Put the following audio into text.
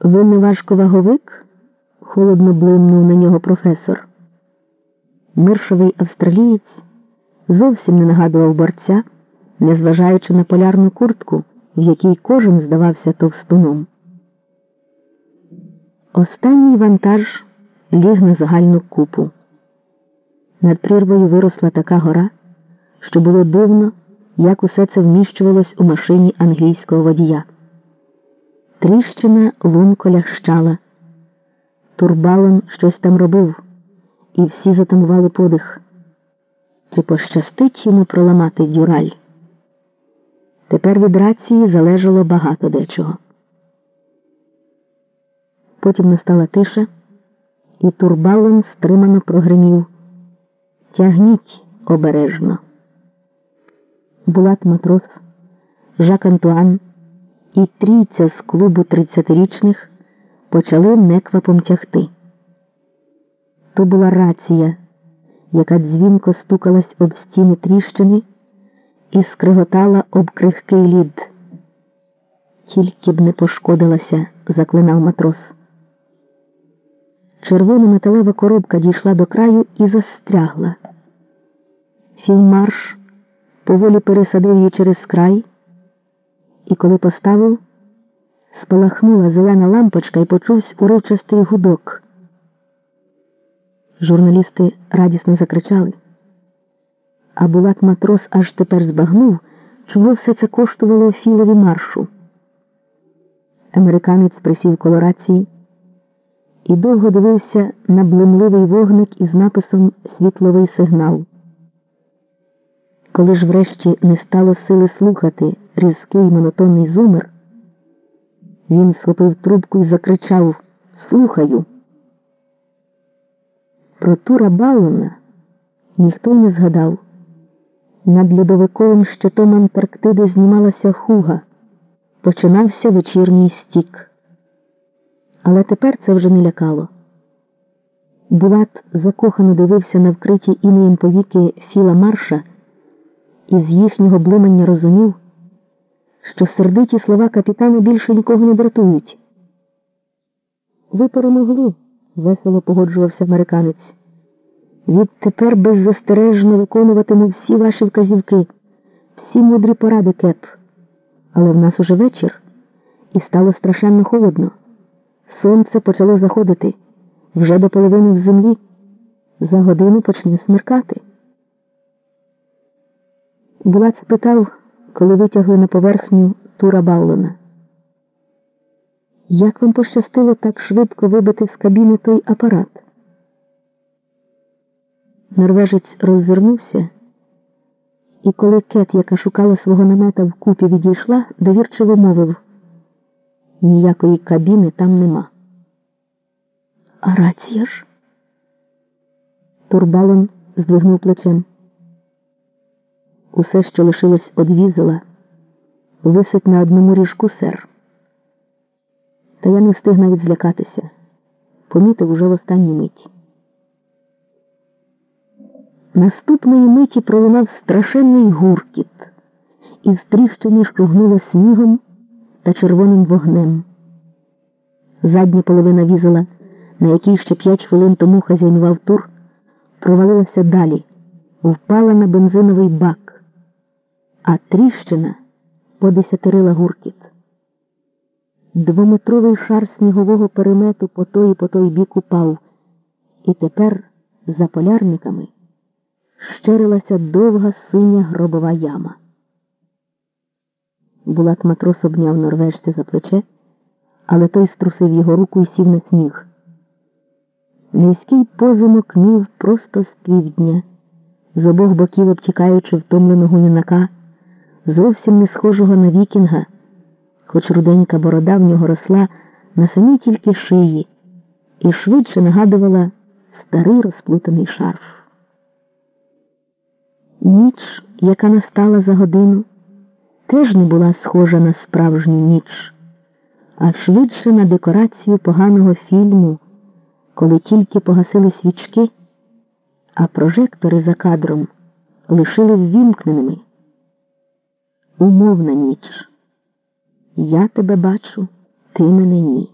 Ви не важковаговик? холодно блимнув на нього професор. Миршовий австралієць зовсім не нагадував борця, незважаючи на полярну куртку, в якій кожен здавався товстуном. Останній вантаж ліг на загальну купу. Над прірвою виросла така гора, що було дивно, як усе це вміщувалось у машині англійського водія. Тріщина лунко лящала. Турбалон щось там робив, і всі затамували подих. Чи пощастить йому проламати дюраль? Тепер від рації залежало багато дечого. Потім настала тиша, і турбалон стримано прогримів. Тягніть обережно. Булат матрос, Жак Антуан і трійця з клубу тридцятирічних почали неквапом тягти. То була рація, яка дзвінко стукалась об стіни тріщини і скриготала об крихкий лід. Тільки б не пошкодилася, заклинав матрос. Червона металева коробка дійшла до краю і застрягла. Філмарш поволі пересадив її через край, і коли поставив, спалахнула зелена лампочка і почувся уривчастий гудок. Журналісти радісно закричали, а Булат матрос аж тепер збагнув, чого все це коштувало філові маршу. Американець присів коло рації і довго дивився на блимливий вогник із написом Світловий сигнал. Коли ж врешті не стало сили слухати різкий монотонний зумер, він схопив трубку і закричав Слухаю. Про Тура Баллона ніхто не згадав. Над льодовиковим щитом Антарктиди знімалася хуга, починався вечірній стік. Але тепер це вже не лякало. Булат закохано дивився на вкриті інеєм повіки Філа Марша і з їхнього блимання розумів, що сердиті слова капітана більше нікого не дратують. Ви перемогли, весело погоджувався американець. Відтепер беззастережно виконуватиму всі ваші вказівки, всі мудрі поради кеп. Але в нас уже вечір, і стало страшенно холодно. Сонце почало заходити вже до половини в землі. За годину почне смеркати. Булат спитав, коли витягли на поверхню Тура Баулона. Як вам пощастило так швидко вибити з кабіни той апарат? Норвежець роззирнувся, і коли кет, яка шукала свого намета в купі, відійшла, довірчиво мовив ніякої кабіни там нема. А рація ж? Турбалон здвигнув плечем. Усе, що лишилось од візела, висить на одному ріжку сер. Та я не встиг навіть злякатися. Помітив уже в останню мить. Наступної миті пролунав страшенний гуркіт, і тріщини шугнуло снігом та червоним вогнем. Задня половина візела, на якій ще п'ять хвилин тому хазяйнував тур, провалилася далі, впала на бензиновий бак, а тріщина подесятирила гуркіт. Двометровий шар снігового перемету по той і по той бік упав, і тепер за полярниками щерилася довга синя гробова яма. Булат матрос обняв норвежця за плече, але той струсив його руку і сів на сніг. Низький позимок мів просто з півдня, з обох боків обтікаючи втомленого юнака, зовсім не схожого на вікінга, хоч руденька борода в нього росла на самій тільки шиї і швидше нагадувала старий розплутаний шарф. Ніч, яка настала за годину, теж не була схожа на справжню ніч, а швидше на декорацію поганого фільму, коли тільки погасили свічки, а прожектори за кадром лишили ввімкненими. Умовна ніч. Я тебе бачу, ти мене ні.